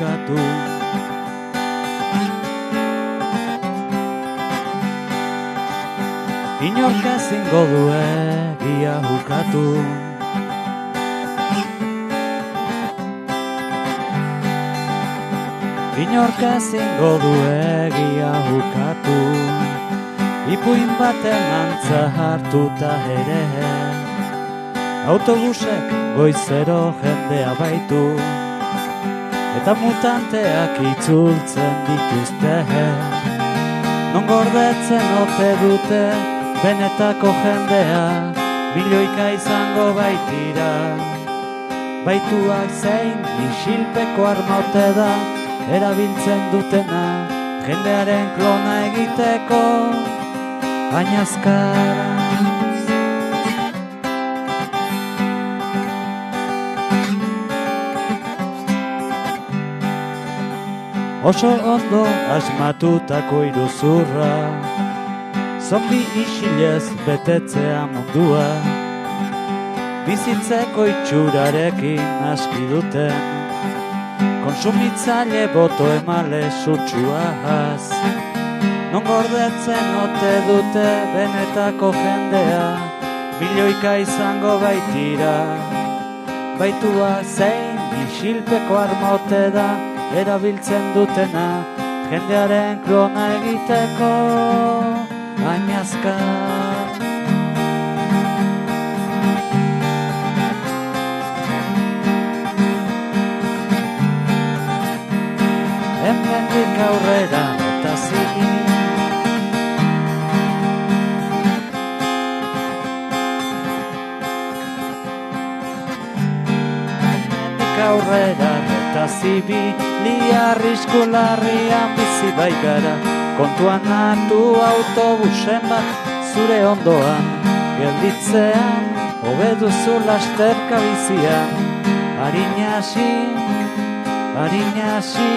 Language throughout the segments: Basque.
egia ukatu Inorka zingo du egia ukatu Inorka zingo du egia ukatu Ipuin baten antza hartuta ere. Autobusek goizero jendea baitu Eta mutanteak itzultzen dituzte. Non gordetzen ote dute benetako jendea? Milioika izango baitira. Baituak zein isilpeko armaute da Erabiltzen dutena jendearen klona egiteko. Bainazkara Oso ondo asmatutako iruzurra Zombi isilez betetzea mundua. Bizitzeko itxurarekin aski duten Konsumitzaile boto emale sutsuaz Non gordetzen ote dute benetako jendea Milioika izango baitira. Baitua zein isilpeko armote da erabiltzen dutena jendearen klona egiteko ainazka Hemendik aurrera eta zili aurrera eta zibili arrisku larrian bizi baikara. Kontuan hartu autobusen bat zure ondoan Gelditzean hobeduzu lasterka bizian. Harinasi, harinasi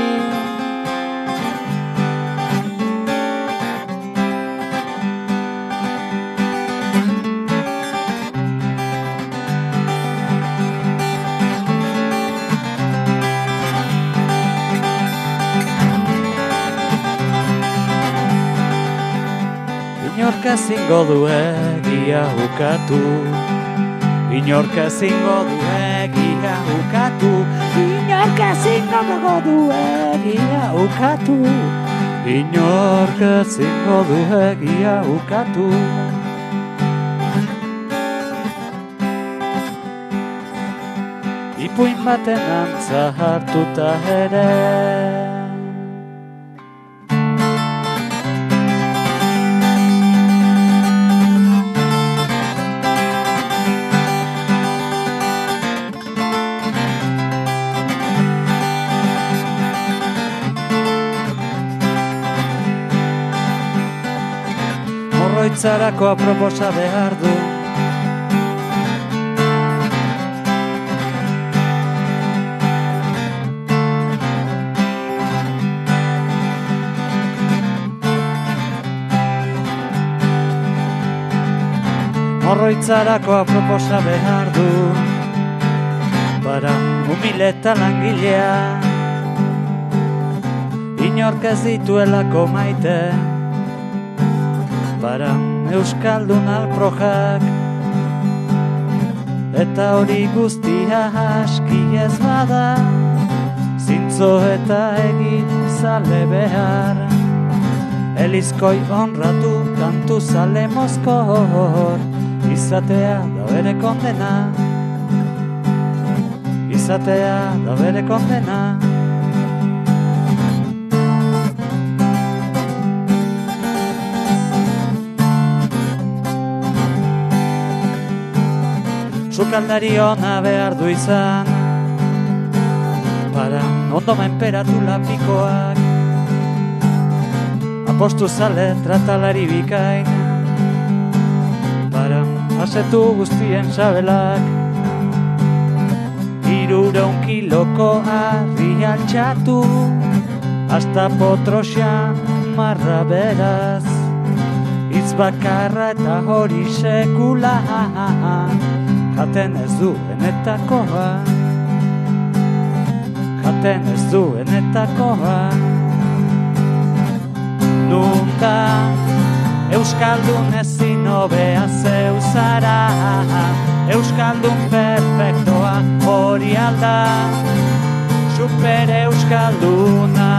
Inorka zingo du egia ukatu. Inorka zingo du egia ukatu. Inorka zingo du egia ukatu. Inorka zingo du egia ukatu. Ipuin baten antza hartuta ere Morroitzarako aproposa behar du. Morroitzarako aproposa behar du. Para humileta langilea. Inork ez dituelako maite Para Euskaldun alprojak. Eta hori guztia aski ez bada Zintzo eta egin zale behar. Elizkoi honratu kantu zale mozkor Izatea da bere kondena. Izatea da bere kondena Sukaldari ona behar du izan. Para ondo menperatu lapikoak. Apostu zale tratalari bikain. Para asetu guztien sabelak. Irureun kiloko harri altxatu. Hasta potroxa marra beraz. Itz bakarra eta hori sekula Jaten ez du benetakoa egiten ez duenetakoa Nunca Euskaldun ezin hobea zeu zara. Euskaldun perfektoa hori alda Super Euskalduna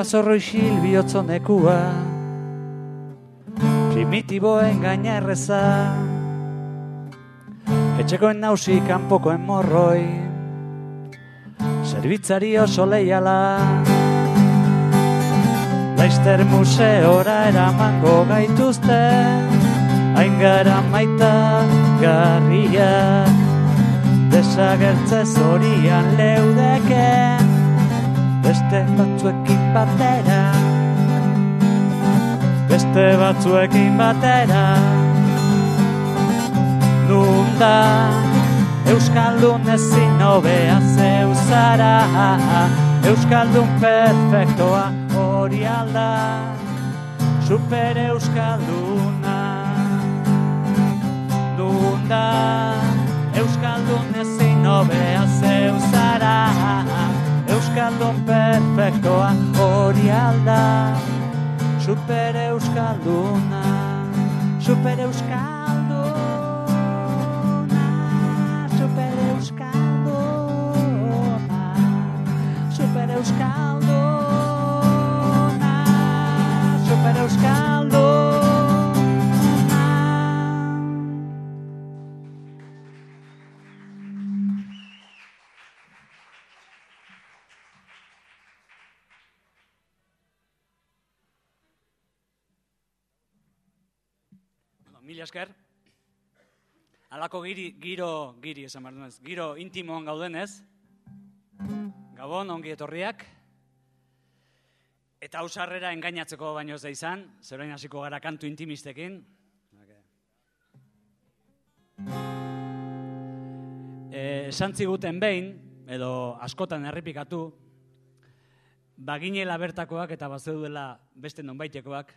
Tripazorro isil bihotzonekua Primitiboen gaina erreza. Etxekoen nausi kanpokoen morroi. Zerbitzari oso lehiala Laizter museora eramango gaituzte. Hain gara maita garria. Desagertze zorian leudeken Beste batzuekin batera. Beste batzuekin batera. Nunda Euskaldun ezin hobea zeu zara. Euskaldun perfektoa hori alda Super Euskalduna. Nunda Euskaldun ezin hobea zeu zara Euskaldun perfektoa hori alda Super Euskalduna Super Euskalduna Mila esker. Alako giri, giro, giri esan behar duenez, giro intimoan gaudenez, Gabon, ongi etorriak. Eta ausarrera engainatzeko baino ez da izan, zeroin hasiko gara kantu intimistekin. E, esan ziguten behin, edo askotan errepikatu, baginela bertakoak eta bazeudela beste nonbaitekoak,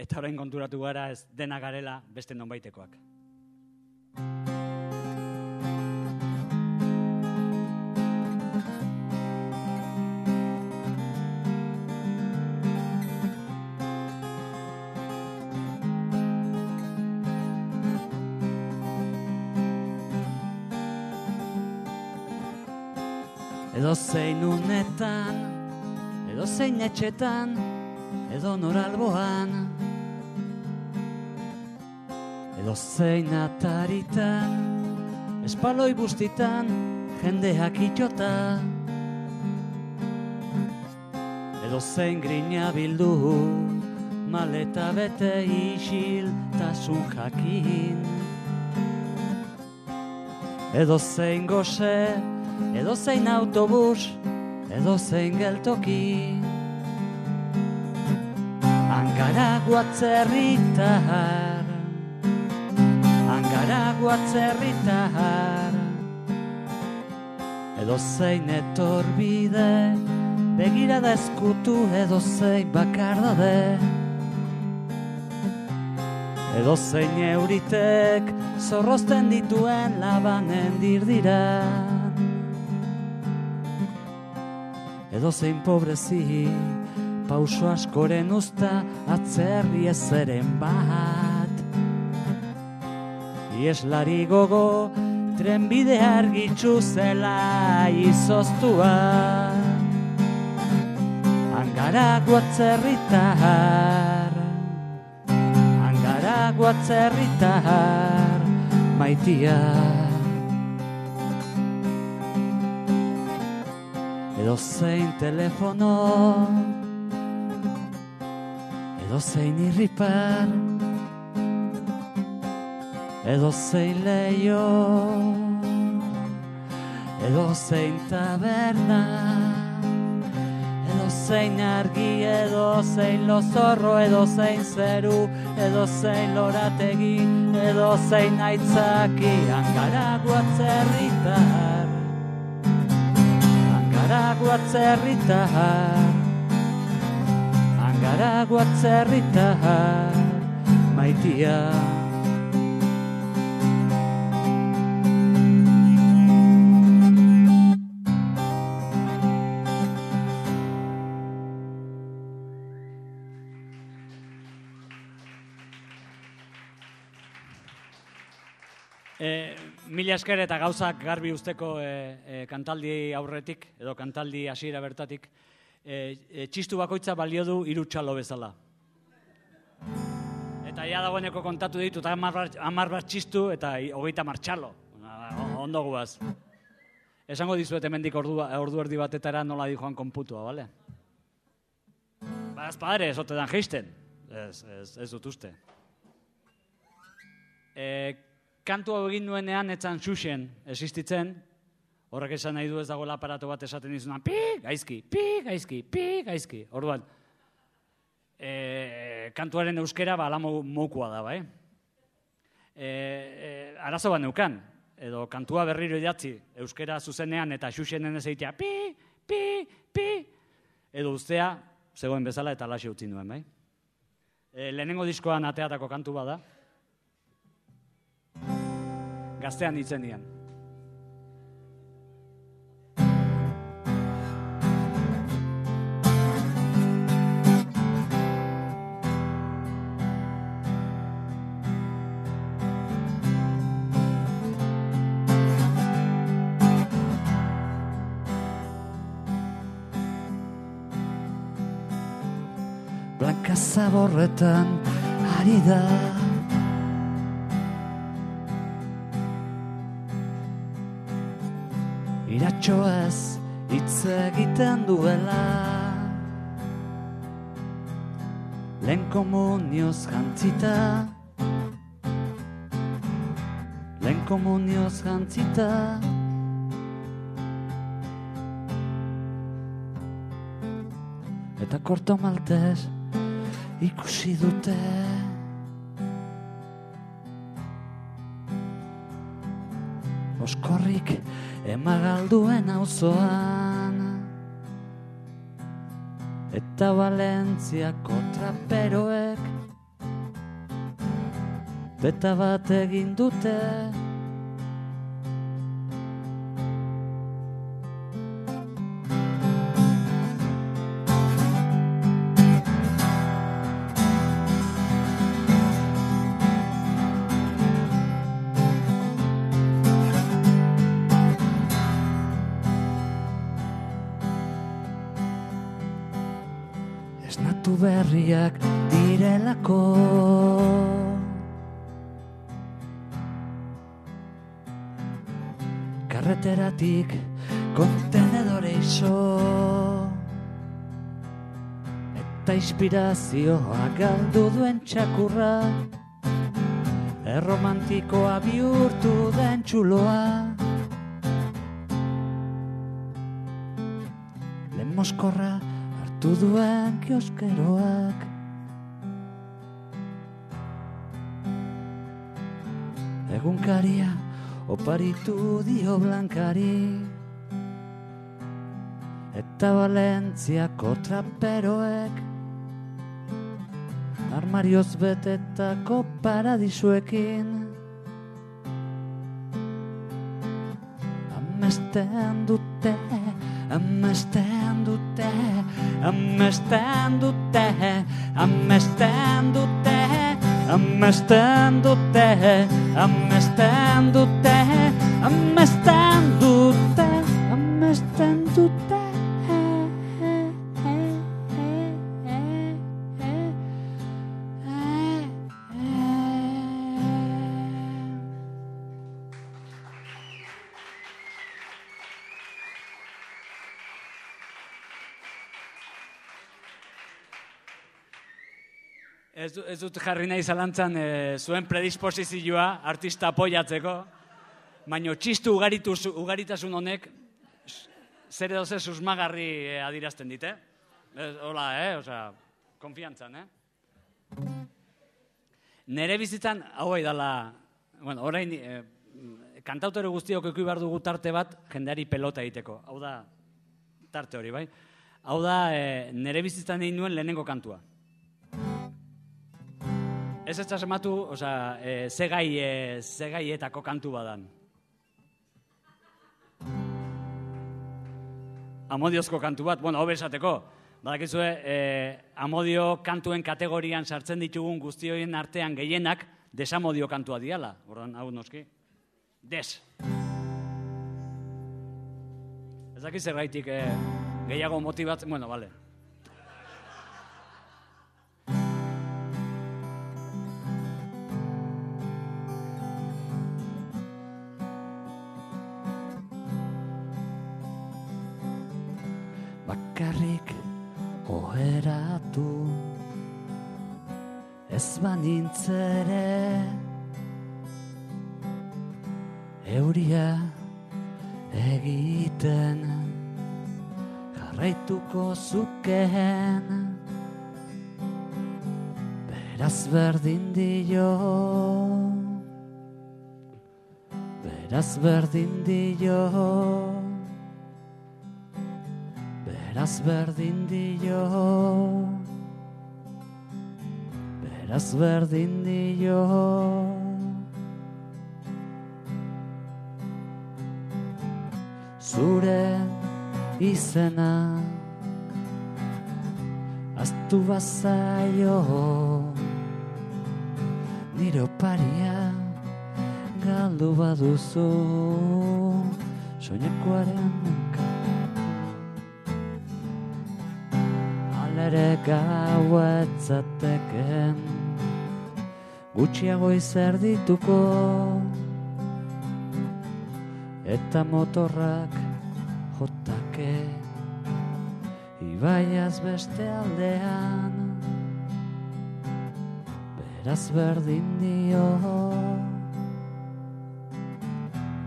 eta orain konturatu gara ez dena garela beste nonbaitekoak. Edo zein unetan, edo zein etxetan, edo noralboan Edo zein ataritan, espaloi bustitan, jendeak itxota Edo zein grina bildu, maleta bete isiltasun jakin Edo zein goze, edo zein autobus, edo zein geltoki. Angara guatzerritar, angara guatzerritar, edo zein etorbide, begirada eskutu edo zein bakardade. Edo zein euritek zorrozten dituen labanen dirdiran Edo zein pobrezi pauso askoren usta atzerri ezeren bat Ieslari gogo trenbide argitzu zela izoztua. Angarago atzerritar Angarago atzerritar maitia. Edo zein telefono Edo zein irripar Edo zein leio Edo zein taberna Edo zein argi Edo zein lozorro Edo zein zeru Edo zein lorategi Edo zein aitzaki. Angarago atzerritar Angarago atzerritar Zaragoa zerrita maitia mila esker eta gauzak garbi usteko e, e, kantaldi aurretik, edo kantaldi hasiera bertatik, e, e, txistu bakoitza balio du hiru txalo bezala. Eta ja dagoeneko kontatu ditut hamar bat- txistu eta hogeita martxalo. Ondo guaz. Esango dizuet hemendik ordu, ordu erdi batetara nola di joan konputua, bale? Ba, ez padre, ez ote dan geisten. Ez, ez, ez dut uste. E, kantu hau egin nuenean etzan xuxen existitzen, horrek esan nahi du ez dagoela aparato bat esaten dizuna, pi, gaizki, pi, gaizki, pi, gaizki. Orduan, e, kantuaren euskera ba, ala mo- moukua da, bai? E, e, arazo bat neukan, edo kantua berriro idatzi, euskera zuzenean eta xuxenen ez egitea, pi, pi, pi, edo ustea, zegoen bezala eta laxe utzi nuen, bai? E, lehenengo diskoan ateatako kantu bada, gaztean ditzen dian. Blanka zaborretan ari da Iratxoaz hitz egiten duela. Lehen komunioz jantzita. Lehen komunioz jantzita. Eta korto maltez ikusi dute Oskorrik emagalduen auzoan? Eta Valentziako traperoek Beta bat egin dute berriak direlako. Karreteratik kontenedore iso. Eta inspirazioa galdu duen txakurra. Erromantikoa bihurtu den txuloa. Lehen moskorra hartu duen kioskeroak. Egunkaria oparitu dio blankari. Eta Valentziako traperoek Armarioz betetako paradisuekin Amesten dute, amesten dute, amesten dute, amesten dute, Ez, ez dut jarri nahi zalantzan e, zuen predisposizioa artista apoiatzeko, baino txistu ugaritus, ugaritasun honek zer edo zer susmagarri e, adirazten dit, eh? Ez, hola, eh? Osea, konfiantzan, eh? Nere bizitzan, hau dala, bueno, orain, e, kantautore guztiok eki behar dugu tarte bat jendeari pelota egiteko. Hau da, tarte hori, bai? Hau da, e, nere bizitzan egin nuen lehenengo kantua. Ez ez asmatu, osea, e, ze gai, e, ze gaietako kantu badan. Amodiozko kantu bat, bueno, hobe esateko. Badakizue, e, amodio kantuen kategorian sartzen ditugun guztioien artean gehienak desamodio kantua diala. Ordan hau noski. Des. Ez dakiz zergaitik e, gehiago motibatzen, bueno, bale. Oheratu ez banintzere euria egiten jarraituko zukeen. Beraz berdin dio beraz berdin dio Beraz berdin dio. Beraz berdin dio. Zure izena Aztu bazaio. Nire oparia Galdu baduzu. Soinekoaren ere gauetzateken gutxiago izerdituko eta motorrak jotake ibaiaz beste aldean. Beraz berdin dio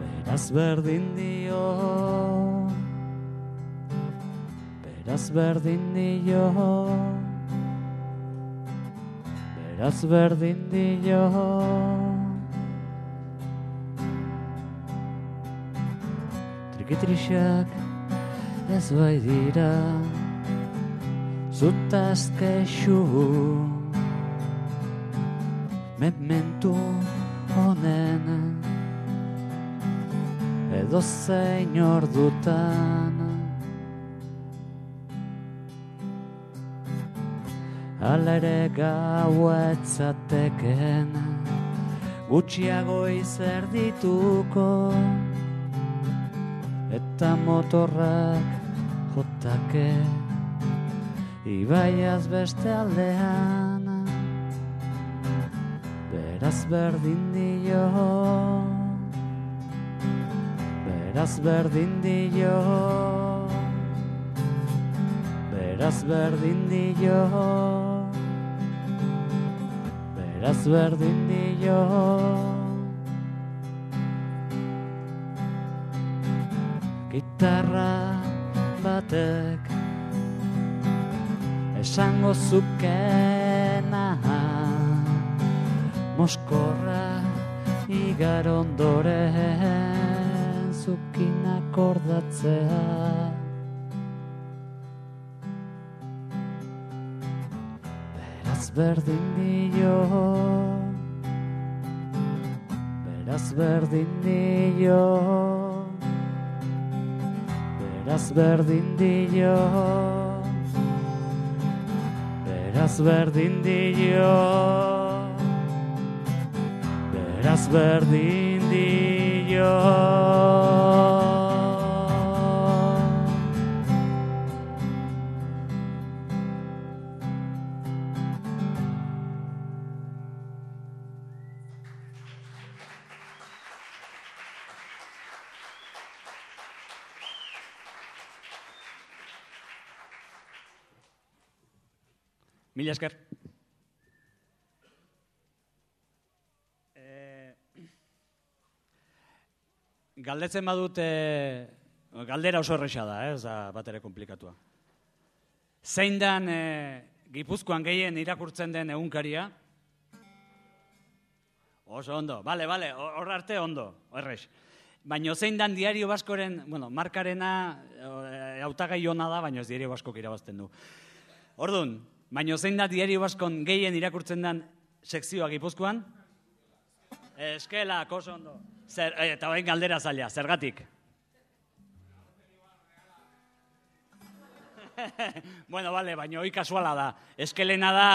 beraz berdin dio Beraz berdin dio. Beraz berdin dio. Trikitrixak ez bai dira. Zutaz kexu Mementu honen. Edo zein ordutan Hala ere gauetzateken Gutxiago izerdituko Eta motorrak jotake Ibaiaz beste aldean. Beraz berdin dio Beraz berdin dio. Beraz berdin dio Beraz berdin dio Gitarra batek Esango zukena. Moskorra igar ondoren Zukin akordatzea berdin dio Beraz berdin dio Beraz berdin dio Beraz berdin dio Beraz berdin dio Mila esker. Eh, galdetzen badut, eh, galdera oso erresa da, eh, ez da bat ere komplikatua. Zein dan eh, Gipuzkoan gehien irakurtzen den egunkaria? Oso ondo, bale, bale, hor arte ondo, errex. Baina zein dan diario baskoren, bueno, markarena, eh, hautagai ona da, baina ez diario baskok irabazten du. Orduan, baina zein da diario baskon gehien irakurtzen den sekzioa gipuzkoan? Eskela, koso ondo. Zer, eh, eta bain galdera zaila, zergatik? bueno, vale, baina hoi kasuala da. Eskelena da,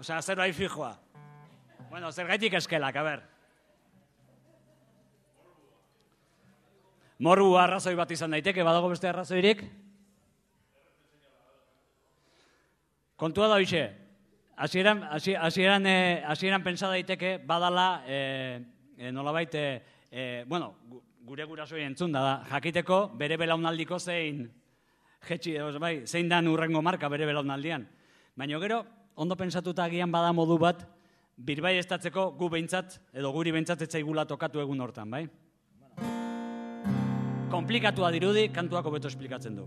osea, zer bai fijoa. Bueno, zergaitik eskelak, a ber. Morru arrazoi bat izan daiteke, badago beste arrazoirik? Kontua da hoxe, hasieran, hasi- hasieran, eh, hasieran pentsa daiteke, badala, eh, eh, nolabait, eh, bueno, gu- gure gurasoi entzun da, jakiteko bere belaunaldiko zein, jetxi, bai, zein dan urrengo marka bere belaunaldian. Baina gero, ondo pentsatuta agian bada modu bat, birbai estatzeko gu behintzat, edo guri behintzat ez zaigula tokatu egun hortan, bai? Komplikatua dirudi, kantuako beto esplikatzen du.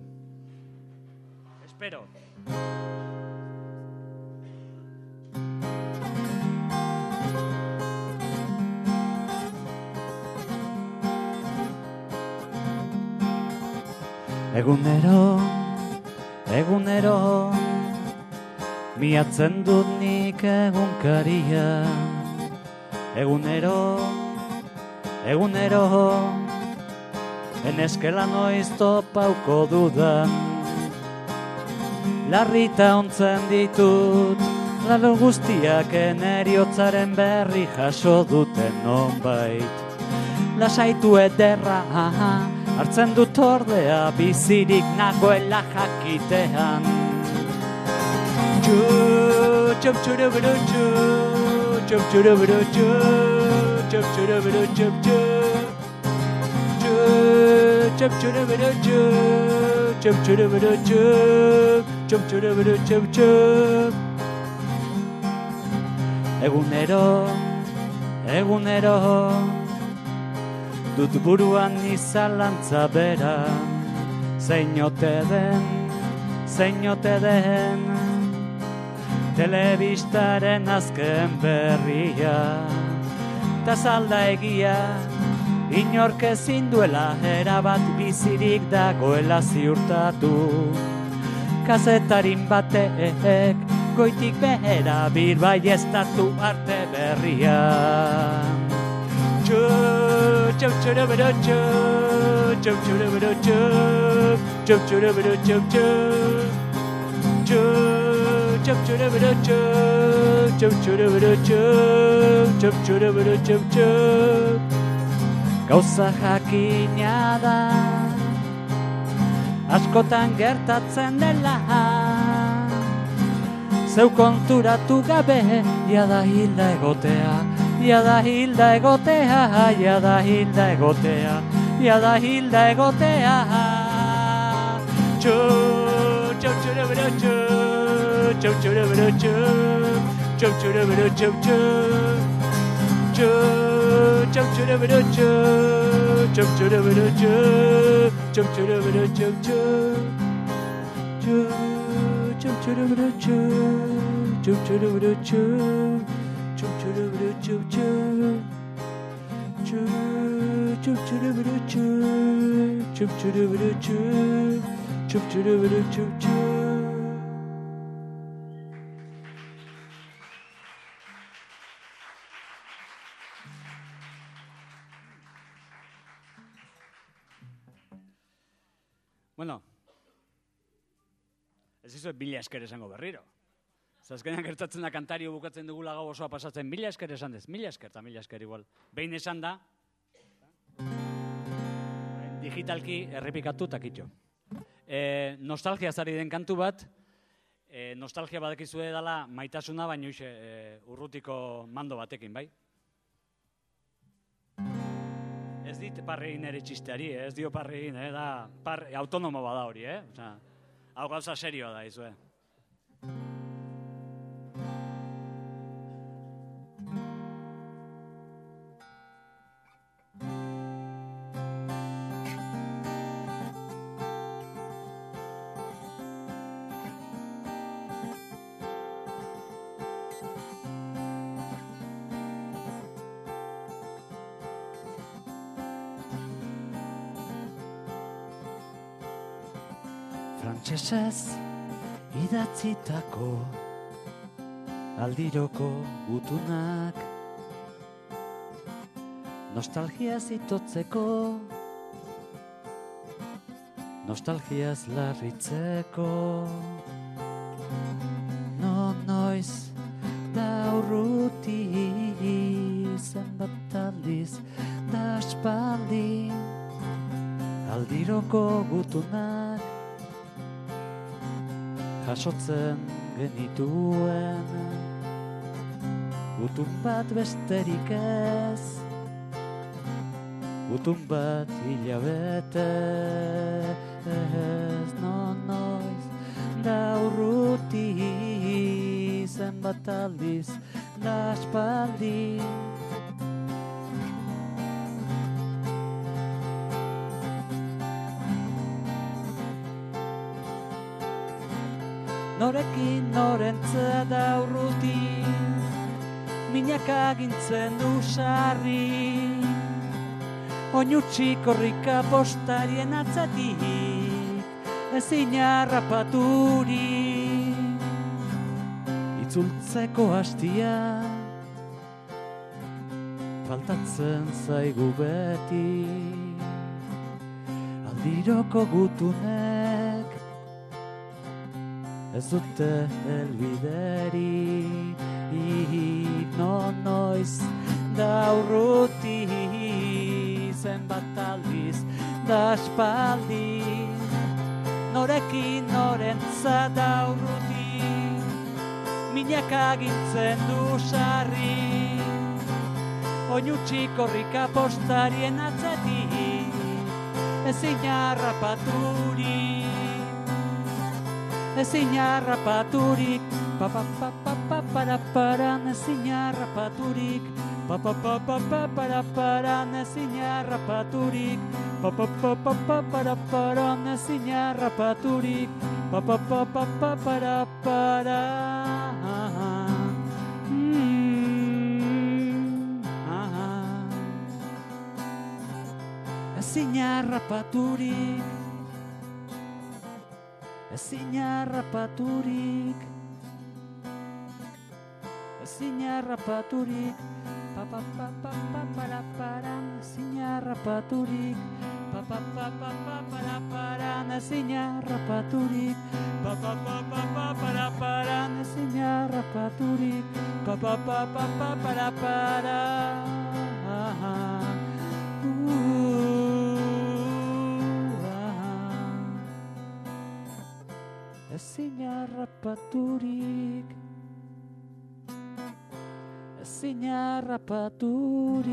Espero. Egunero, egunero, miatzen dut nik egunkaria. Egunero, egunero, eneskela noiz topauko dudan. Larrita ontzen ditut, lalo guztiak eneriotzaren berri jaso duten nonbait. Lasaitu ederra, aha, hartzen dut ordea bizirik nagoela jakitean. Txu, txup txuru buru txu, txup txuru buru txu, txup txuru buru txup txu. Txu, txup txuru buru txu, txup txuru buru txu, txup txuru buru txup txu. Egunero, egunero, dut buruan izalantza bera, zein ote den, zein ote den, telebistaren azken berria, ta zalda egia, inork ezin duela erabat bizirik dagoela ziurtatu. Kazetarin batek goitik behera birbai estatu arte berria. Gauza jakina da, askotan gertatzen dela, zeu konturatu gabe, jada hilda egotea, jada hilda egotea, jada hilda egotea, jada hilda egotea. Txu, txu, txuru bero txu, txu, txuru bero txu, txu, txuru bero txu, txu. Txu, txu, txuru bero txu, txu, txuru bero txu, txu, txuru bero txu, txu. Txu, txu, txuru bero txu, txu, txuru bero txu, txu, txuru bero txu, txu. Bueno, ez izo bila esker esango berriro. Zazkenean gertatzen da kantario bukatzen dugula gau osoa pasatzen, mila esker esan dez, mila esker eta mila esker igual. Behin esan da, digitalki errepikatu takitxo. E, nostalgia zari den kantu bat, e, nostalgia badakizue dela maitasuna, baina e, urrutiko mando batekin, bai? Ez dit parrein ere txisteari, eh? ez dio parrein, eh? da par, autonomo bada hori, eh? Osea, hau gauza serioa da, izue. Frantsesez idatzitako aldiroko gutunak. Nostalgia zitotzeko nostalgiaz larritzeko. No noiz da urruti zenbat aldiz da aspaldi aldiroko gutunak jasotzen genituen. Gutun bat besterik ez gutun bat hilabete ez. No noiz da urruti zenbat aldiz da aspaldi Norekin norentza da urruti Minak agintzen du sarri. Oinutxik horrika postarien atzatik Ezin harrapaturi. Itzultzeko hastia Faltatzen zaigu beti. Aldiroko gutunek Ez dute helbideri No noiz da urruti Zenbat aldiz da aspaldi. Norekin norentza da urruti Minak agintzen du sarri. Oinutxik horrika postarien atzetik Ezin harrapaturik ezin harrapaturik pa pa pa pa pa para para ezin harrapaturik pa pa pa pa pa para para ezin harrapaturik pa pa pa pa pa para para ezin harrapaturik pa pa pa pa pa para para Mm, ah. ezin harrapaturik ezin harrapaturik ezin harrapaturik pa pa pa pa pa para para ezin harrapaturik pa pa pa pa pa para para ezin harrapaturik pa pa pa pa pa para para ezin harrapaturik pa pa pa pa pa para para ah, ah. Ezin harrapaturik ezin harrapaturik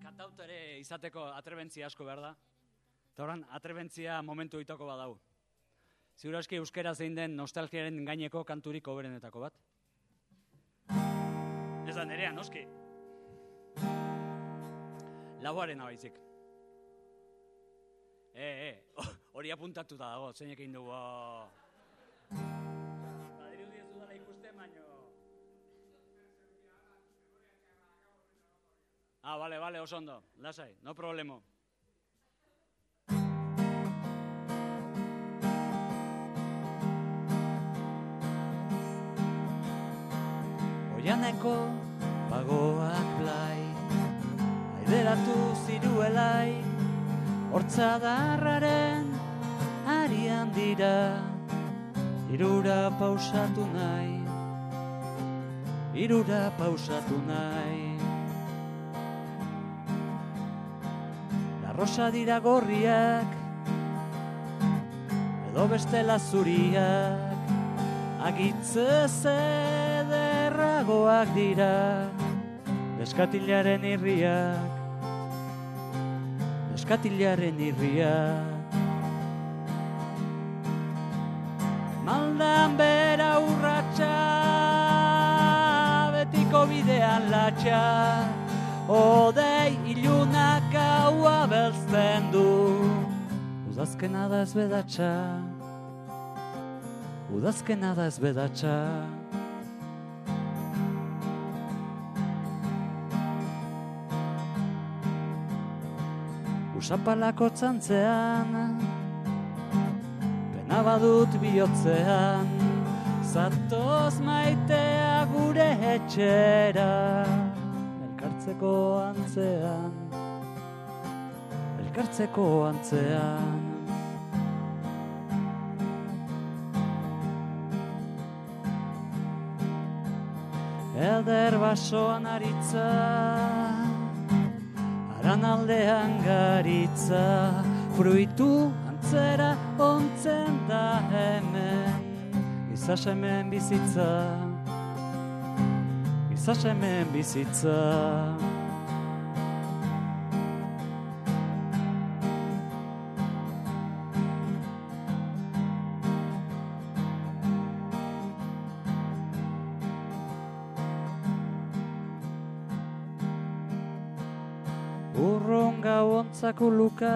Kantautore izateko atrebentzia asko behar da. Eta horan, atrebentzia momentu itako badau. Ziur aski euskera zein den nostalgiaren gaineko kanturik oberenetako bat. Ez da nerea, noski. Lauaren abaizik. E, e, hori apuntatuta dago, zeinek egin dugu. Badirudi ez dudala ikusten, baino... Ah, vale, vale, oso ondo. Lasai, no problemo. Oianeko pagoak blai. Aideratu ziruelai Hortzadarraren arian dira. Irura pausatu nahi Irura pausatu nahi. Arrosa dira gorriak Edo bestela zuriak. Agitze zederragoak dira Neskatilaren irriak Neskatilaren irriak. Maldan bera urratxa Betiko bidean latxa Odei ilunak gaua belzten du. Udazkena da ez bedatxa Udazkena da ez bedatxa Usapalako txantzean Pena badut bihotzean. Zatoz maitea gure etxera Elkartzeko antzean. Elkartzeko antzean. Eder basoan aritza Aran aldean garitza Fruitu antzera ontzen da hemen. Gizas hemen bizitza Gizas hemen bizitza ontzako luka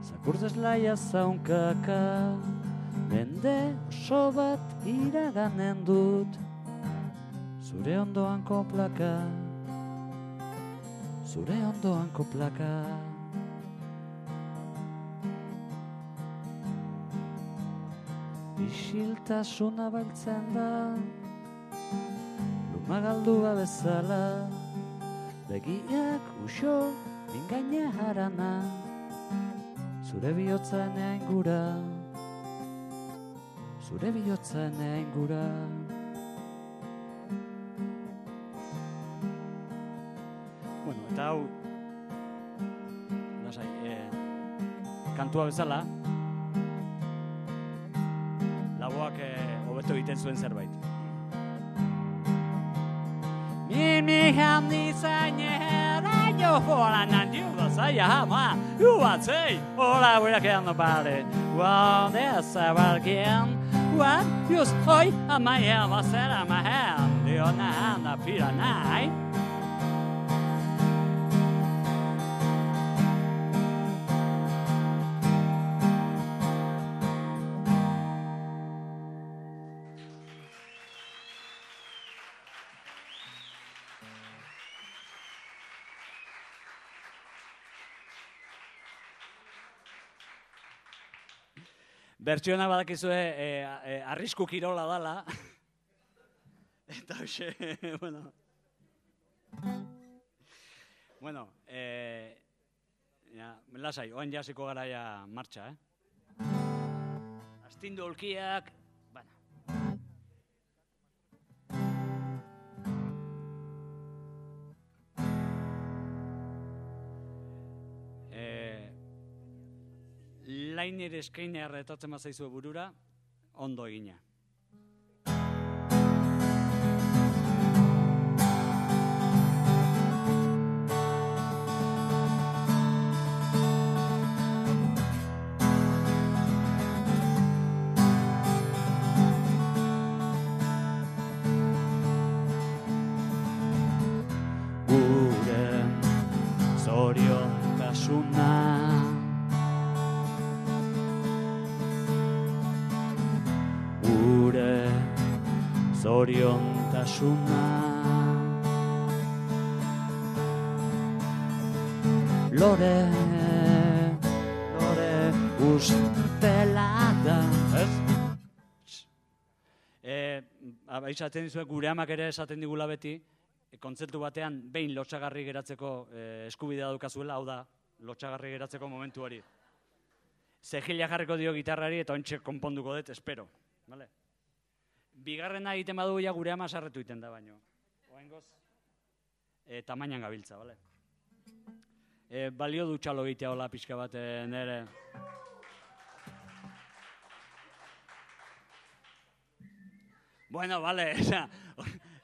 Zakurtzez laia zaunkaka Mende oso bat iraganen dut Zure ondoan koplaka Zure ondoan koplaka Isiltasuna baltzen da Lumagaldua bezala Begiak uxo mingaina harana Zure bihotza neain gura. Zure bihotza neain gura. Bueno, eta hau Lasai, eh, kantua bezala Laboak eh, hobeto egiten zuen zerbait. Mimi handi io and you will say my you will say all I will again about it well this I will again well you stoi a my hand I said I'm a hand the other hand I feel a nine Bertsiona badakizue e, e, arrisku kirola dala. Eta hoxe, bueno. Bueno, e, ja, lasai, oan jasiko gara ja martxa, eh? Astindu olkiak, lainer eskaine erretatzen bazaizu burura, ondo egina. Zoriontasuna Lore, lore ustela da Ez? E, esaten dizue, gure amak ere esaten digula beti, kontzertu batean behin lotxagarri geratzeko e, eskubidea dukazuela, hau da, lotxagarri geratzeko momentu hori. Zehila jarriko dio gitarrari eta ontxe konponduko dut, espero. Vale? Bigarrena egiten badu ja gure ama sarretu egiten da baino. Oaingoz, e, tamainan gabiltza, bale? E, balio du txalo egitea hola pixka bat e, nere. Bueno, vale, esa,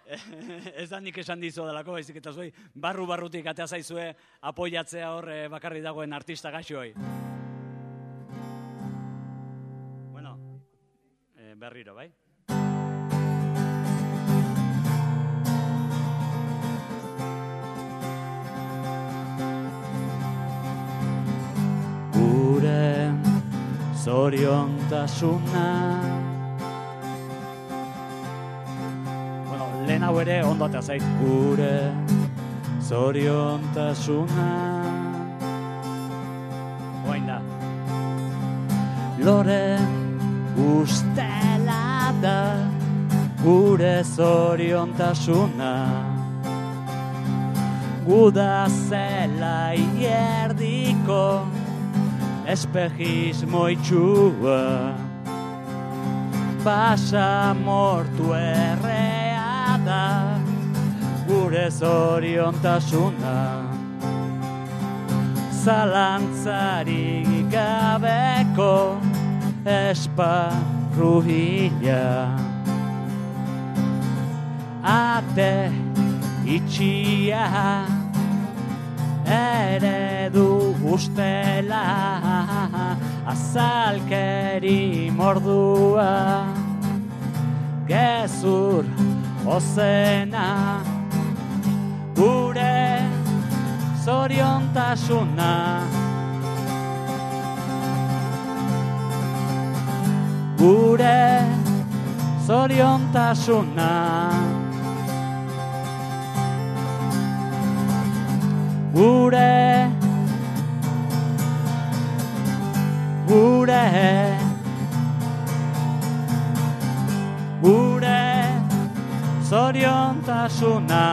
ez da nik esan dizu delako, baizik eta zuei barru-barrutik atea zaizue apoiatzea hor eh, bakarri dagoen artista gaxoei. Bueno, eh, berriro, bai? Zorion tasuna Bueno, lehen hau ere ondo eta zait. Gure zorion tasuna Oain da. Loren ustela da Gure zorion tasuna Guda zela ierdiko espejismo itxua pasa mortu errea da gure zoriontasuna zalantzari gabeko esparruhila ate itxia eredu ustela azalkeri mordua. Gezur ozena gure zoriontasuna. Gure zoriontasuna gure gure gure zoriontasuna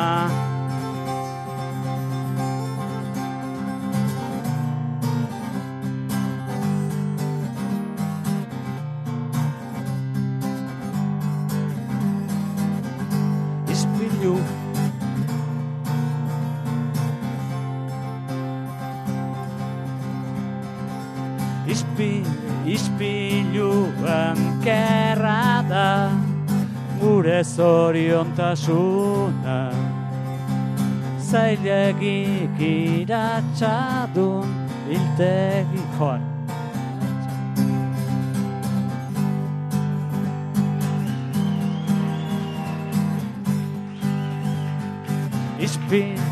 zoriontasuna Zailegik iratxadun iltegi joan. Ispiluan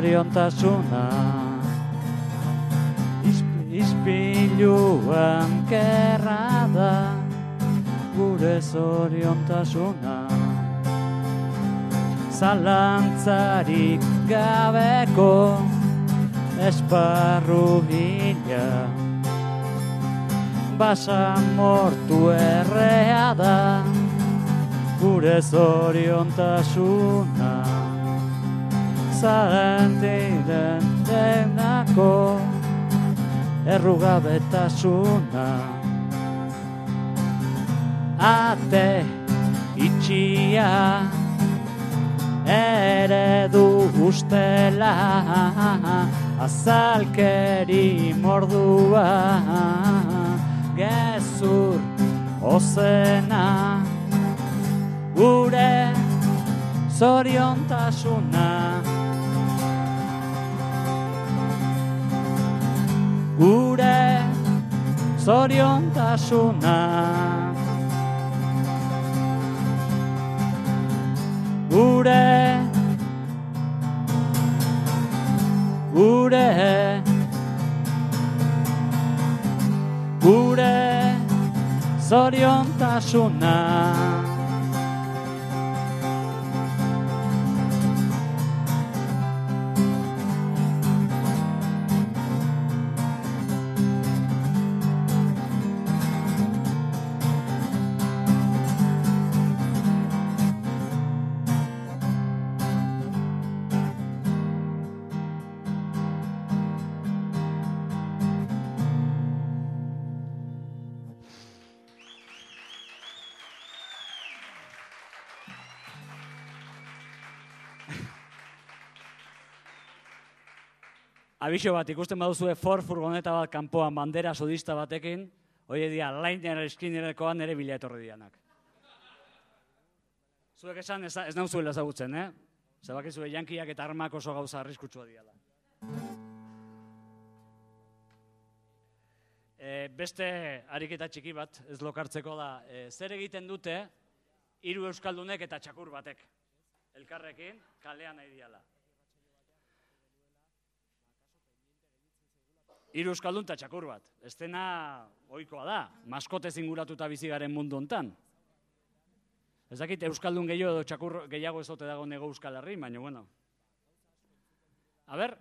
zoriontasuna. Isp- Ispiluan kerra da gure zoriontasuna. Zalantzarik gabeko esparru hila Basa mortu errea da gure zoriontasuna Zarantiren denako errugabetasuna Ate itxia eredu ustela azalkeri mordua. Gezur ozena gure zoriontasuna gure zoriontasuna. Gure gure gure zoriontasuna Abixo bat, ikusten baduzue Ford furgoneta bat kanpoan bandera sudista batekin, hoi dia, lainer eskinerekoan nere bila etorri dianak. Zuek esan ez, ez nauzuela ezagutzen, eh? Zabakizue jankiak eta armak oso gauza arriskutsua diala. E, beste ariketa txiki bat, ez lokartzeko da, e, zer egiten dute hiru euskaldunek eta txakur batek. Elkarrekin, kalean nahi diala. Hiru euskaldun eta txakur bat. Ez dena ohikoa da, maskotez inguratuta bizi garen mundu hontan. Ez dakit Euskaldun gehiago edo txakur gehiago ezote dago nego Euskal Herri, baina bueno. A ber,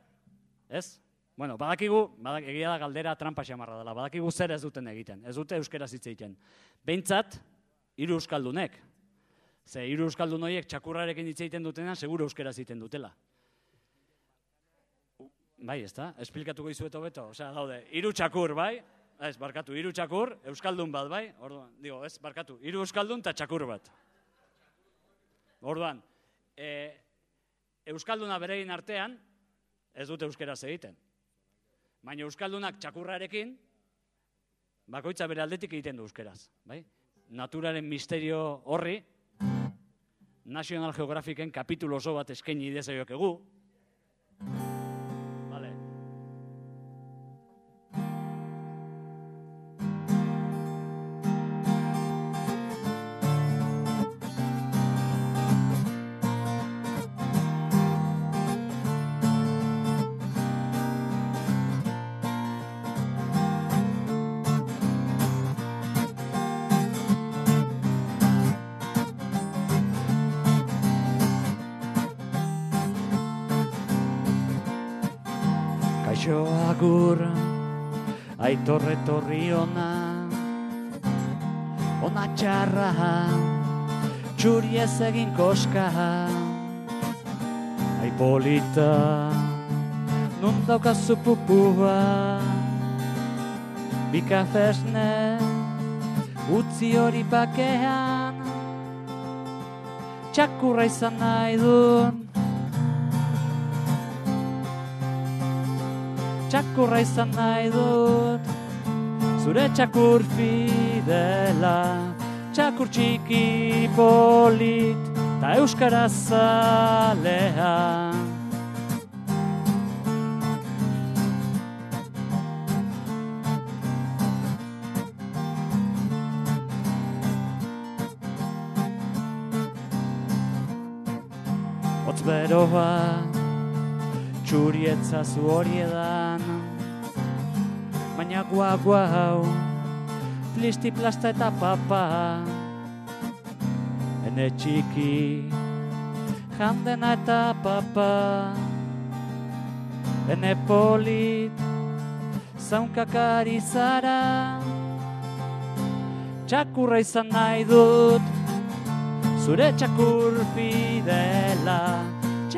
ez? Bueno, badakigu, badak, egia da galdera trampa xamarra dela, badakigu zer ez duten egiten, ez dute euskera hitz egiten. Behintzat, hiru euskaldunek. Ze hiru euskaldun horiek txakurrarekin hitz egiten dutenean, seguro euskera egiten dutela. Bai, ez da? Esplikatuko izuet hobeto? Osea, daude, hiru txakur, bai? Ez, barkatu, hiru txakur, euskaldun bat, bai? Orduan, digo, ez, barkatu, hiru euskaldun eta txakur bat. Orduan, e, euskalduna beregin artean, ez dute euskeraz egiten. Baina euskaldunak txakurrarekin, bakoitza bere aldetik egiten du euskeraz, bai? Naturaren misterio horri, National Geographiken kapitulo oso bat eskaini dezaiokegu. Kaixo agur, aitorre torri ona, ona txarra, txuri ez egin koska, aipolita, nun daukazu pupua, bikafesne, utzi hori bakean, txakurra izan nahi duen, txakurra izan nahi dut. Zure txakur fidela Txakur txiki polit Ta euskara zalea. Otz beroa txurietza zu hori edan. Baina gua gua hau Plisti plasta eta papa. Ene txiki Jandena eta papa. Ene polit Zaunkakari zara. Txakurra izan nahi dut Zure txakur fidela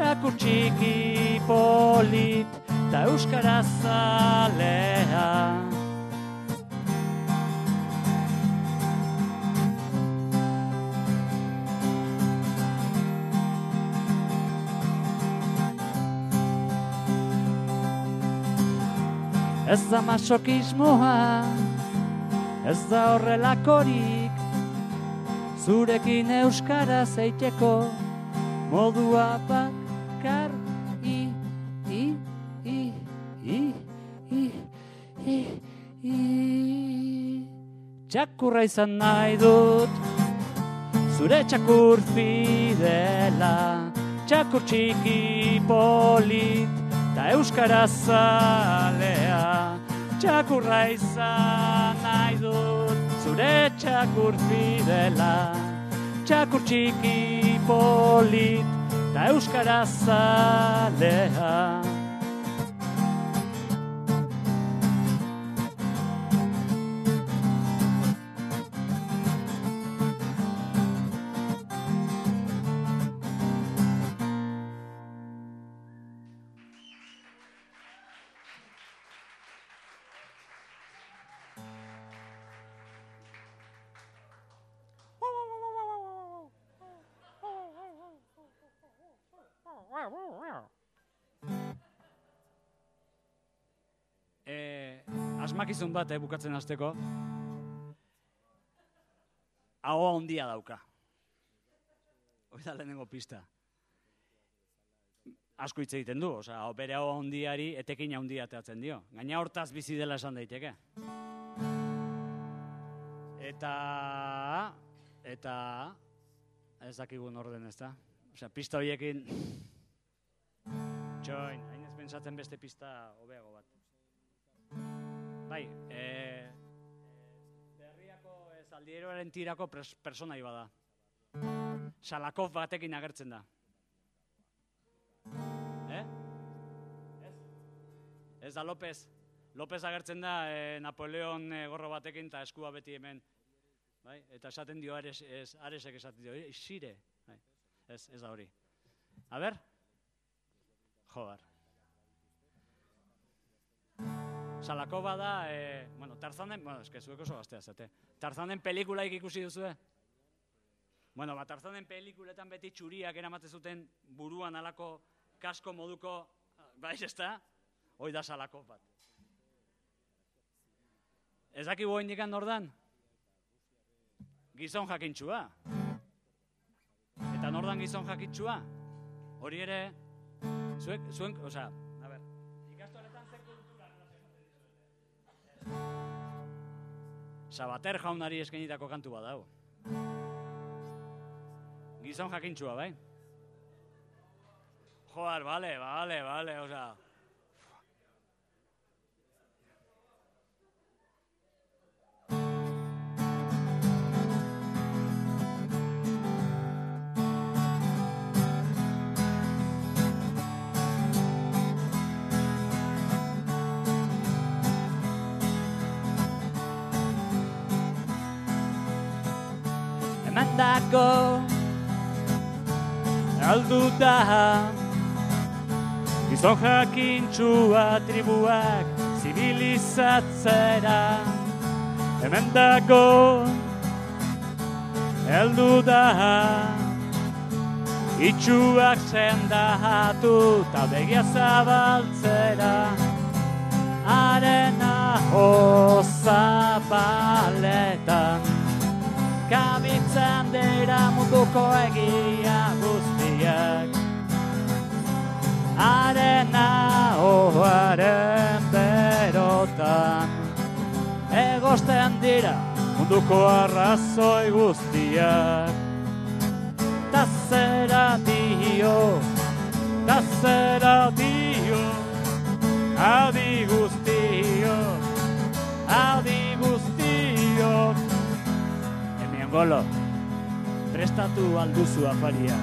txakur txiki polit ta euskara zalea. Ez da masokismoa, ez da horrelakorik, zurekin euskara zeiteko modua bakar Txakurra izan nahi dut. Zure txakur fidela Txakur txiki polit Ta euskara zalea. Txakurra izan nahi dut Zure txakur fidela Txakur txiki polit Ta euskara zalea asmakizun bat, eh, bukatzen hasteko. Ahoa handia dauka. Hori da lehenengo pista. Asko hitz egiten du, osea, bere ahoa handiari etekin handia ateatzen dio. Gaina hortaz bizi dela esan daiteke. Eta eta ez dakigun orden, ezta? Osea, pista horiekin Txoin, hain ez pentsatzen beste pista hobeago. Bai, e, berriako ez aldieroaren tirako pres, personai bada. Salakov batekin agertzen da. Eh? Ez? Ez da López. López agertzen da eh, Napoleon eh, gorro batekin eta eskua beti hemen. Bai? Eta esaten dio Ares, ez, Aresek esaten dio, "Eh, xire. Bai. Ez, ez da hori. A ber? Joder. Salakova da, eh, bueno, Tarzanen, bueno, eske zuek oso gaztea zate. Tarzanen pelikulaik ikusi duzue? Bueno, ba, Tarzanen pelikuletan beti txuriak eramaten zuten buruan alako kasko moduko, bai, ez da? Hoi da Salakov bat. Ez daki boa indikan nordan? Gizon jakintxua. Eta nordan gizon jakintxua? Hori ere, zuek, zuen, osea, Sabater jaunari eskenitako kantu badau. Gizon jakintxua, bai? Joar, bale, bale, bale, osea... Hemen dago Aldu da Gizon jakintxua tribuak zibilizatzera Hemen dago Heldu da Itxuak sendatu eta begia zabaltzera Arena osabaletan Kabitzen dira munduko egia guztiak. Arena oaren berotan Egosten dira munduko arrazoi guztiak. Ta zera dio, ta zera dio Adi guztio, adi golo, prestatu alduzu afaria.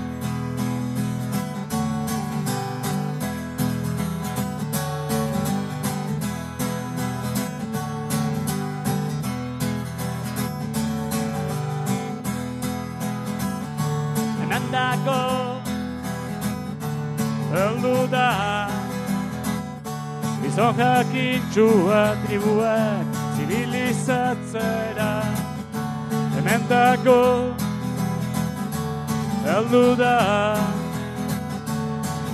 Hemen dago, heldu da, Gizon jakintxua tribuak zibilizatzera Hemen dago heldu da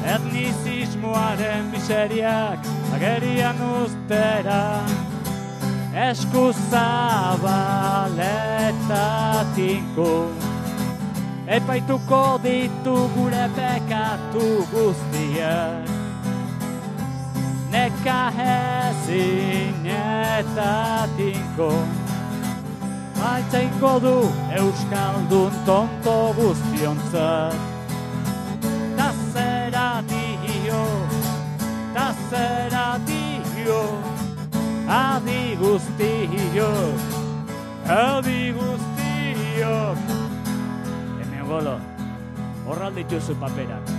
Etnizismoaren miseriak agerian ustera Esku zabaletatinko Epaituko ditu gure pekatu guztiak Neka ezin eta tinko Maitzainko du Euskaldun tonto guztiontzat. Ta zera dio, ta zera dio Adi guztio, adi guztio. Hemen golo, horral dituzu paperak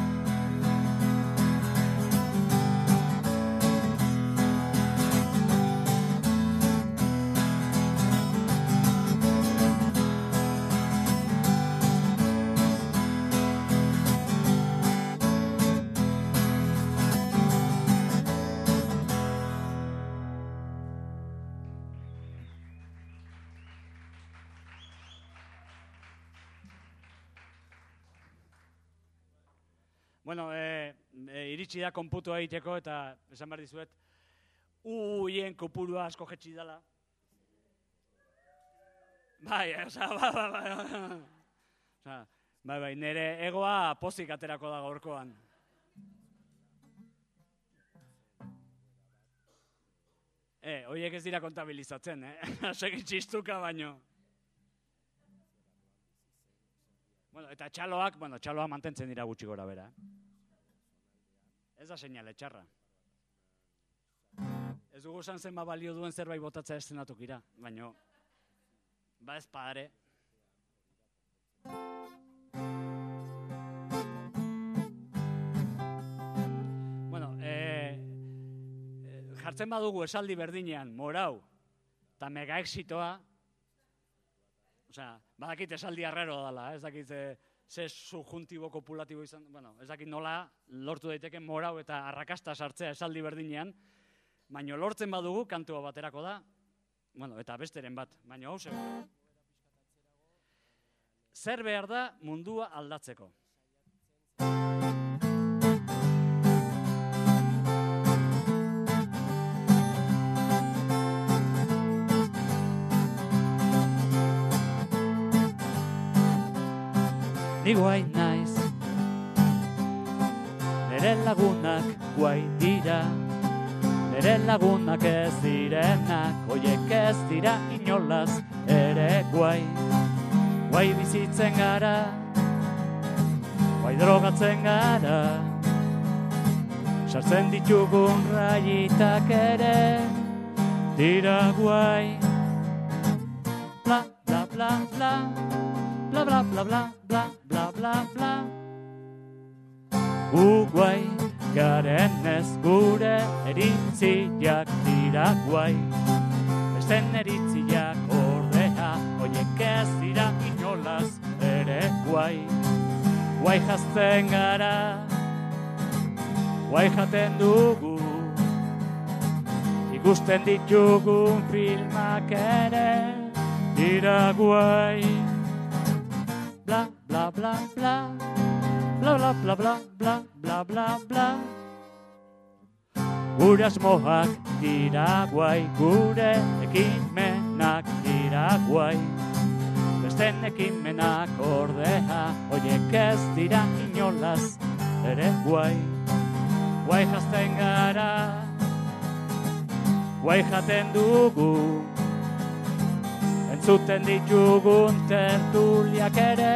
iritsi da konputu egiteko eta esan behar dizuet, uien kopurua asko jetxi dela. Bai, oza, bai, bai, bai. Oza, bai, bai, nire egoa pozik aterako da gaurkoan. E, horiek ez dira kontabilizatzen, eh? Segin txistuka baino. Bueno, eta txaloak, bueno, txaloak mantentzen dira gutxi gora bera. eh? Ez da seinale txarra. Ez dugu esan zen balio duen zerbait botatzea ez zenatukira, baino, ba ez padare, eh, eh, jartzen badugu esaldi berdinean morau eta mega exitoa, osea, badakit esaldi arrero dala, ez dakit, ze subjuntibo kopulatibo izan, bueno, ez dakit nola lortu daiteke morau eta arrakasta sartzea esaldi berdinean, baino lortzen badugu kantua baterako da, bueno, eta besteren bat, baino hau Zer behar da mundua aldatzeko? ni guai naiz. Nere lagunak guai dira. Nere lagunak ez direnak Oiek ez dira inolaz ere guai. Guai bizitzen gara Guai drogatzen gara. Sartzen ditugun rayitak ere Dira guai. Bla, bla, bla, bla bla bla bla bla bla bla bla bla. Uguai garen ez gure eritziak dira guai. Besten eritziak ordea Oiek ez dira inolaz ere guai. Guai jazten gara Guai jaten dugu. Ikusten ditugun filmak ere Dira guai bla bla bla bla bla bla bla bla bla bla Uras mohak dira guai, gure ekimenak dira guai. Besten ekimenak ordea, oiek ez dira inolaz ere guai. Guai jazten gara, guai jaten dugu. Entzuten ditugun tertuliak ere,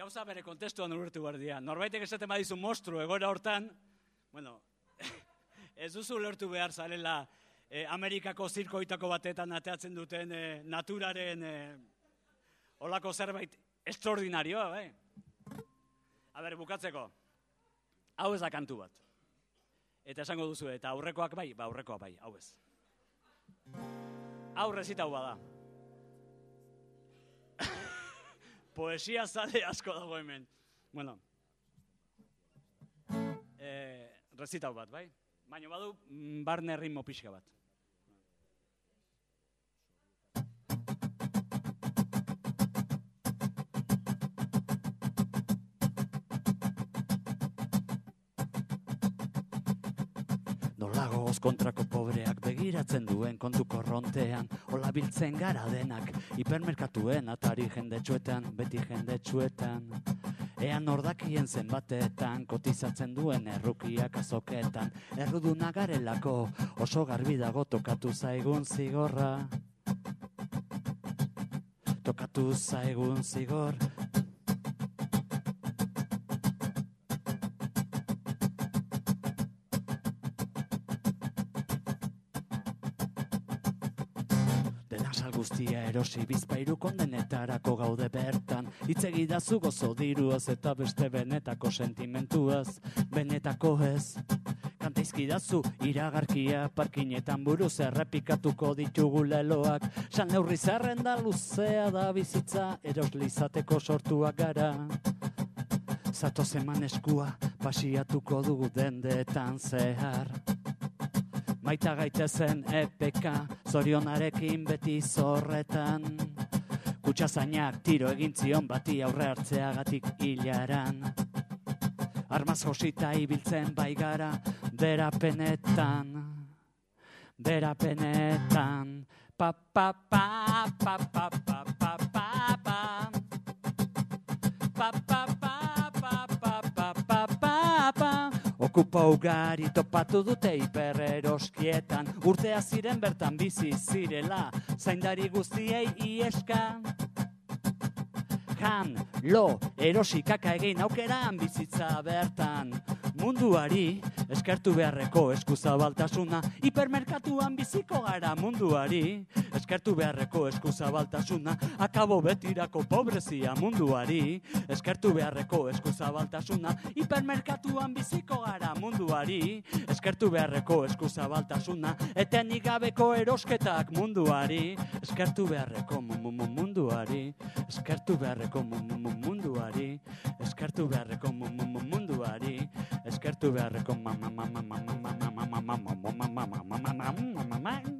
gauza bere kontestuan ulertu behar dira. Norbaitek esaten badizu mostru egoera hortan, bueno, ez duzu ulertu behar zarela eh, Amerikako zirkoitako batetan ateatzen duten eh, naturaren eh, olako zerbait extraordinarioa, bai? A ber, bukatzeko, hau ez da kantu bat. Eta esango duzu, eta aurrekoak bai, ba aurrekoak bai, hau ez. Hau rezitau bada. Poesia zale asko dago hemen. Bueno, eh, rezitau bat, bai? Baina badu, mm, barne ritmo pixka bat. Kontrako pobreak begiratzen duen kontu korrontean Ola biltzen gara denak hipermerkatuen atari jendetsuetan, beti jendetsuetan. Ean ordakien zenbatetan kotizatzen duen errukiak azoketan Erruduna garelako oso garbi dago tokatu zaigun zigorra. Tokatu zaigun zigor erosi bizpairu kondenetarako gaude bertan. Hitz egidazu gozo diruaz eta beste benetako sentimentuaz. Benetako ez. Kantaizkidazu iragarkia parkinetan buruz errepikatuko ditugu leloak. San neurri zerrenda luzea da bizitza erosli izateko sortuak gara. Zatoz eman eskua pasiatuko dugu dendeetan zehar maita gaitezen epeka, zorionarekin beti zorretan. Kutsazainak tiro egin zion bati aurre hartzeagatik hilaran. Armaz josita ibiltzen baigara, derapenetan, derapenetan. Pa, pa, pa, pa, pa, pa, pa, pa. Okupa ugari topatu dute hipereroskietan Urtea ziren bertan bizi zirela Zaindari guztiei ieska Jan, lo, erosi kaka egin aukeran bizitza bertan. Munduari eskertu beharreko eskuzabaltasuna Hipermerkatuan biziko gara munduari. Eskertu beharreko eskuzabaltasuna Akabo betirako pobrezia munduari. Eskertu beharreko eskuzabaltasuna Hipermerkatuan biziko gara munduari. Eskertu beharreko eskuzabaltasuna Etenik gabeko erosketak munduari. Eskertu beharreko mu- mu- mu- munduari. Eskertu beharreko mu- munduari Eskertu beharreko mu- mu- mu- munduari Eskertu beharreko ma- ma- ma- ma- ma- ma- ma- ma- ma- ma-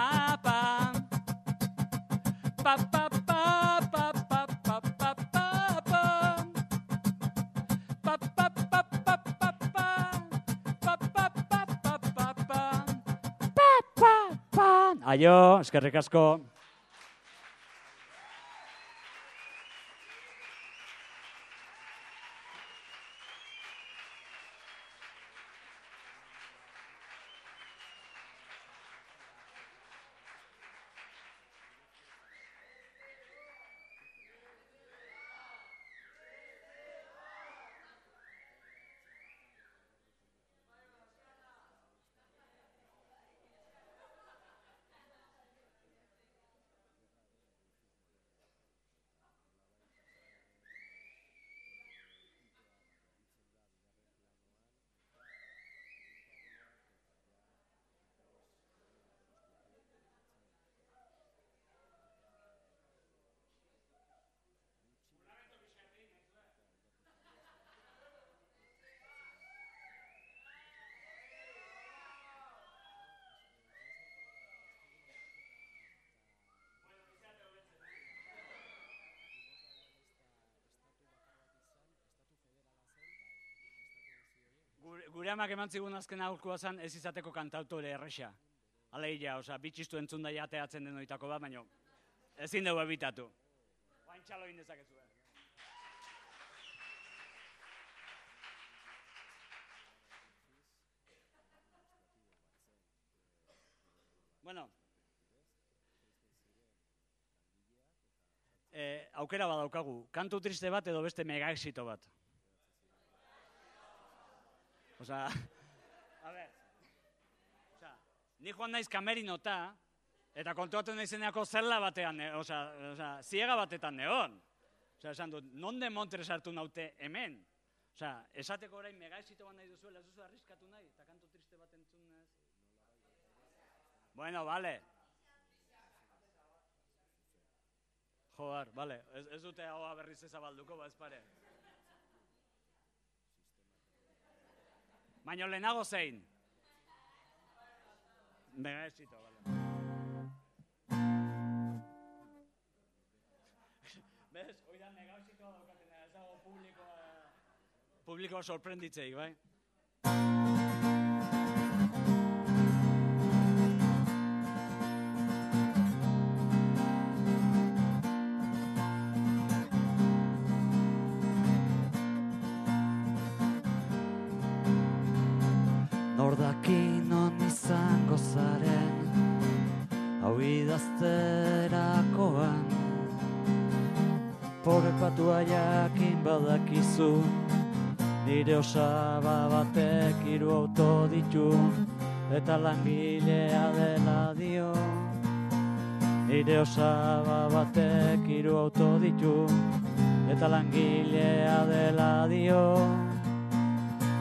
Aio, eskerrik asko. Gure, amak eman zigun azken aurkoa zen ez izateko kantautore erresa. Aleia, osea, bitxistu entzun da jateatzen den oitako bat, baina ezin dugu ebitatu. Bain txalo egin dezakezu. eh? Bueno, eh, aukera badaukagu, kantu triste bat edo beste mega bat. Osea, a ver, osea, ni joan naiz kamerinota, eta kontuatu naizeneako zella batean, ne, osea, osea, ziega batetan neon. Osea, esan dut, non de Montre sartu naute hemen? Osea, esateko orain mega exito bat nahi duzuela, ez duzu arriskatu nahi, eta kantu triste bat entzun ez? Bueno, vale. Joder, vale. Ez, ez dute hau berriz ezabalduko, ba ez pare. Baina lehenago zein? Venga, éxito, vale. Bez, hoi da negauziko daukatena, ez dago publikoa... Publikoa sorprenditzeik, bai? Badakizu Nire osaba batek hiru auto ditu Eta langilea dela dio. Nire osaba batek hiru auto ditu Eta langilea dela dio.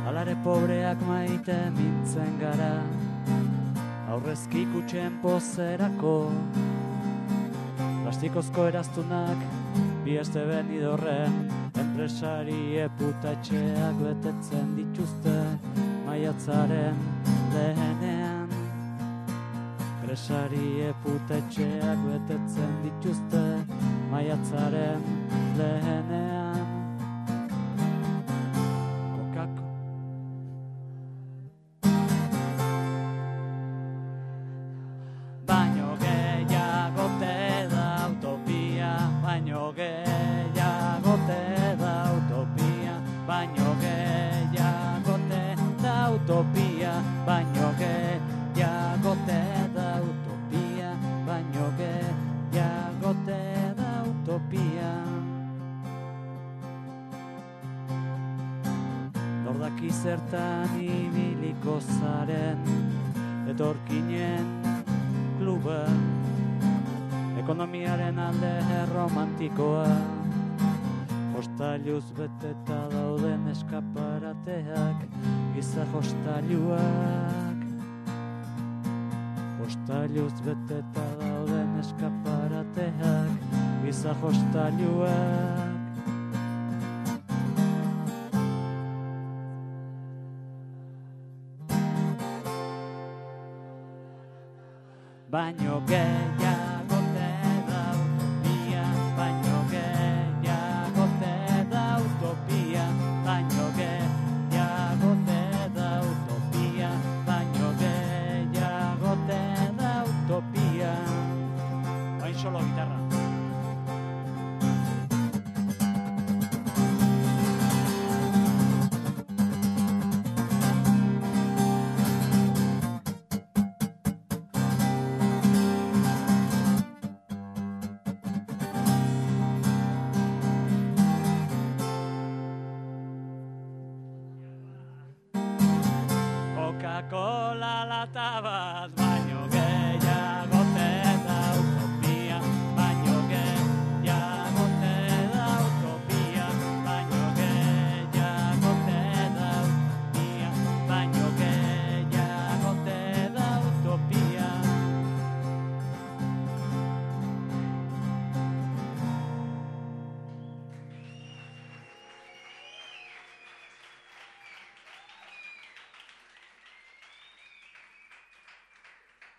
Alare pobreak maite mintzen gara Aurrezki kutxen pozerako. Plastikozko eraztunak bi este benidorren Enpresari eputatxeak betetzen dituzte Maiatzaren lehenean. Enpresari eputatxeak betetzen dituzte Maiatzaren romantikoa. Hostailuz beteta dauden eskaparateak Giza hostailuak Hostailuz beteta dauden eskaparateak Giza hostailuak Baino gehiago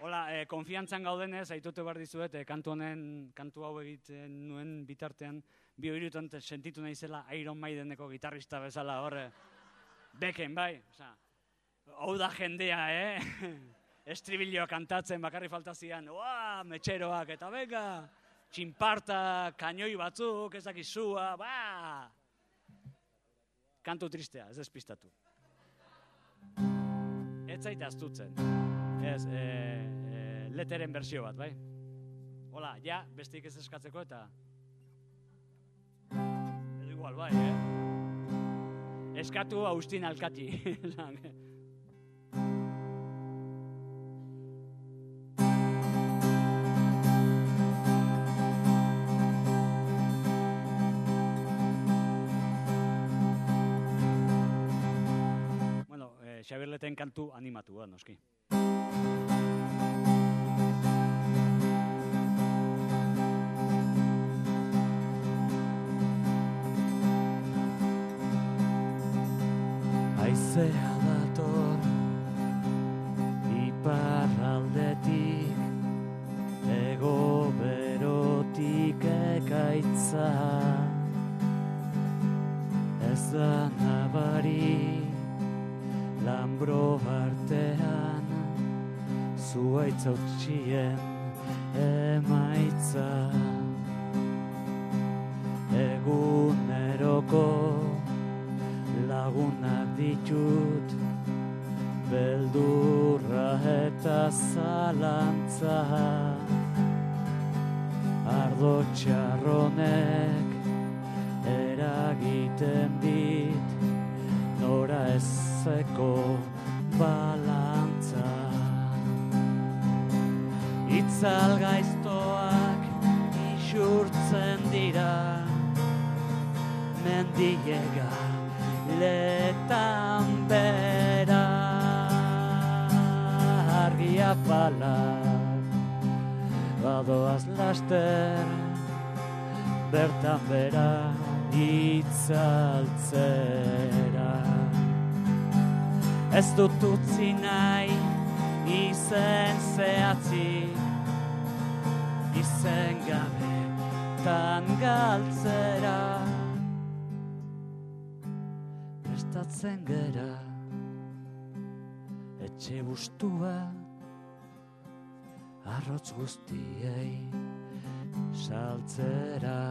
Hola, eh, konfiantzan gaudenez, aitutu behar dizuet, eh, kantu honen, kantu hau egiten nuen bitartean, bi horirutan sentitu naizela Iron Maideneko gitarrista bezala horre, beken, bai, oza, hau da jendea, eh? Estribilloa kantatzen bakarri falta zian, ua, metxeroak, eta bega, txinparta, kainoi batzuk, ezakizua, ba! Kantu tristea, ez despistatu. Ez zaite astutzen. Ez, e, e, leteren bersio bat, bai? Hola, ja, bestik ez eskatzeko eta... Ez igual, bai, eh? Eskatu Agustin Alkati. bueno, eh, Xabier Leten kantu animatua, noski. Aizea dator Iparraldetik Ego berotik ekaitza. Ez da nabari Lambro artean Zuaitz lagunak Argia pala. Badoaz laster Bertan bera itzaltzera Ez dut utzi nahi izen zehatzik Izen gabe tan galtzera. Prestatzen gera Etxe bustua Arrotz guztiei Saltzera.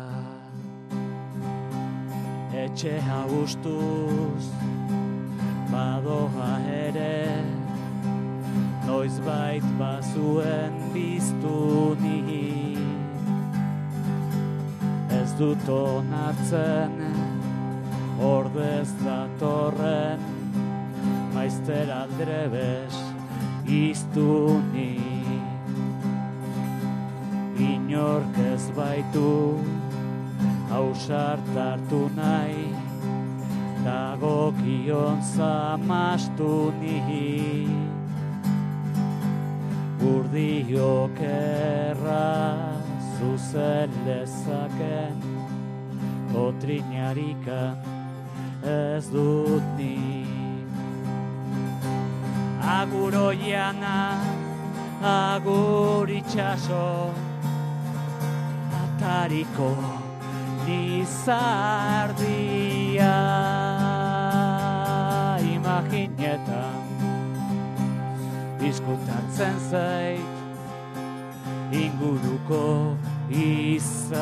Etxe haustuz Badoa ere Noiz bait bazuen biztu ni. Ez dut onartzen Ordez datorren Maizter aldrebes iztu Inork ez baitu Hausart hartu nahi. Dagokion zamastu ni. Urdiok erra zuzen lezaken Otrinarikan ez dut ni. Agur oiana, agur itxaso Atariko lizardia Imaginetan Diskutatzen zait Inguruko izadia.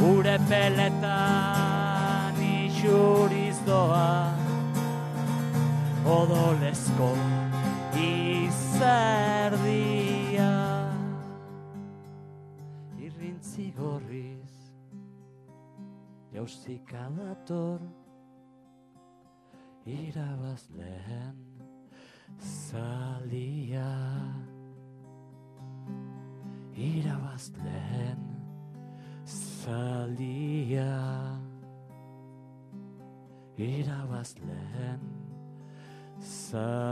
Ure peletan isuriz doa Odolezko izerdia Irrintzi gorriz Jauzika dator Irabazleen zalia Irabazleen zalia Irabazleen zalia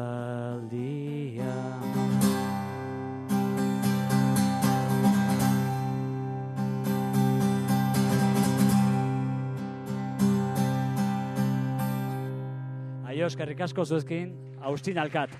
eskerrik asko zuezkin, Austin Alkat.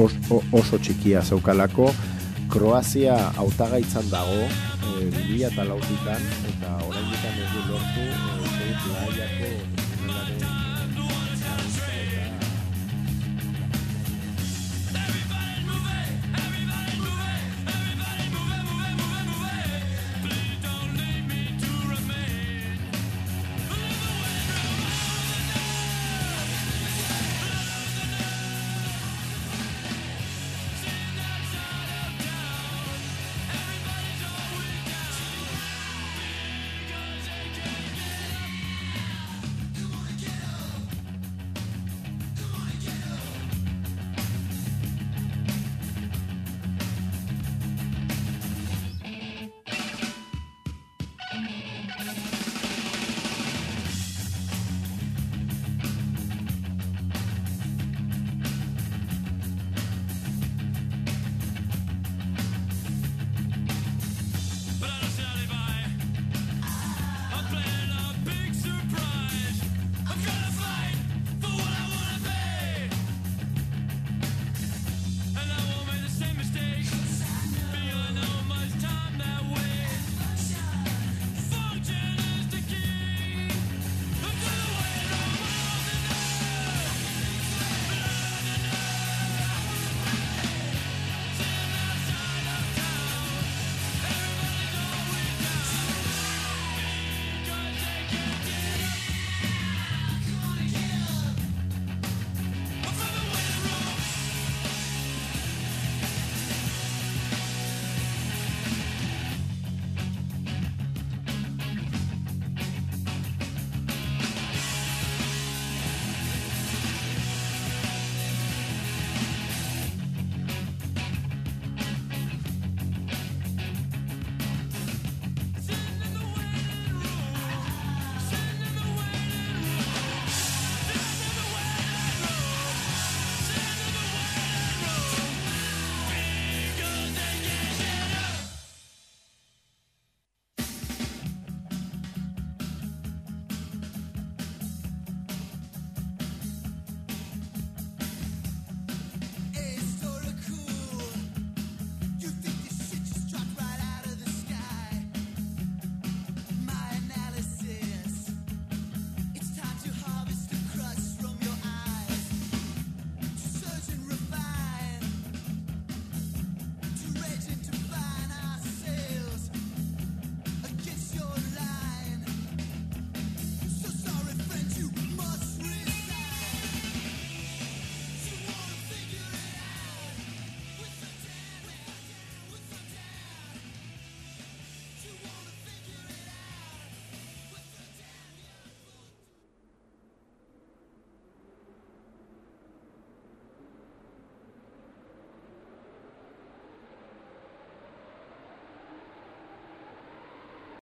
O- os- o- oso txikia zeukalako. Kroazia hautagaitzan dago e, 2000 eta lautikan eta oraindik ez du lortu e,